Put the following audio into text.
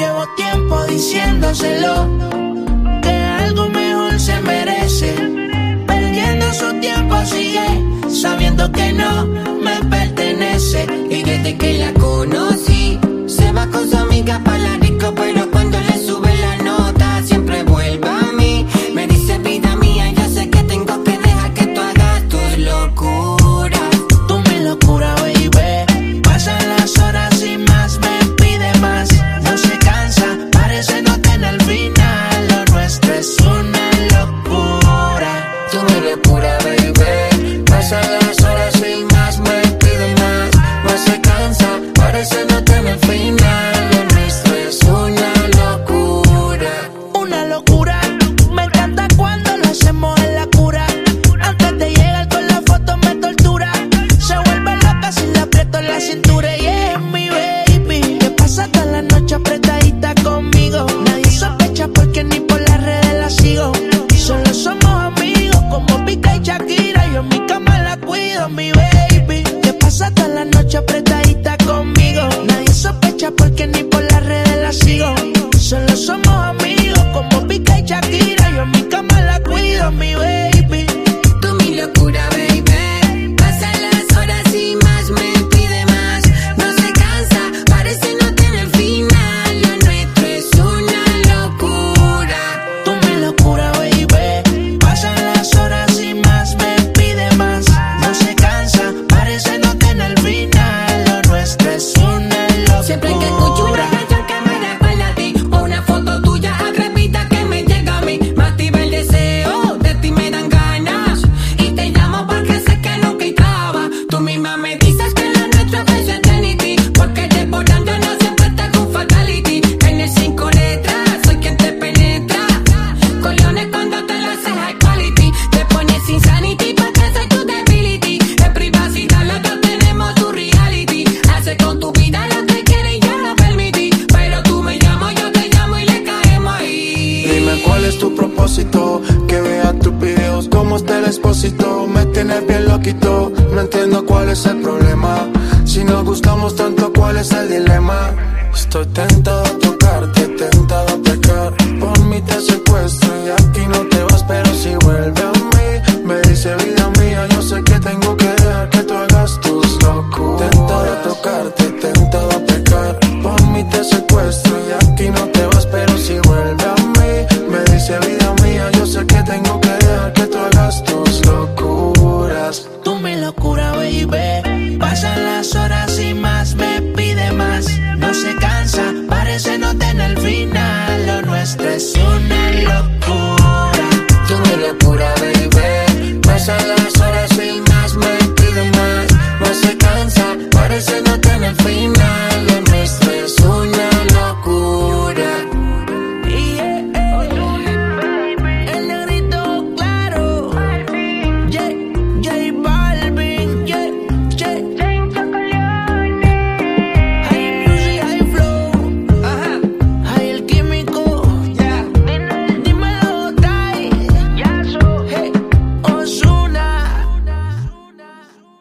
Llevo tiempo diciéndoselo que algo mejor se merece. Perdiendo su tiempo sigue sabiendo que no y por las redes la sigo. Solo somos amigos como Pica y Shakira. Yo en mi cama la cuido, mi bella. como te despósito Me tienes bien loquito. No entiendo cuál es el problema. Si nos gustamos tanto, ¿cuál es el dilema? Estoy tentado a tocarte, tentado a pecar. Por mí te secuestro y aquí no te vas Pero si vuelve a mí, me dice vida mía Yo sé que tengo que dejar que tú hagas tus locuras Tentado a tocarte, tentado a pecar. Por mí te secuestro y aquí no te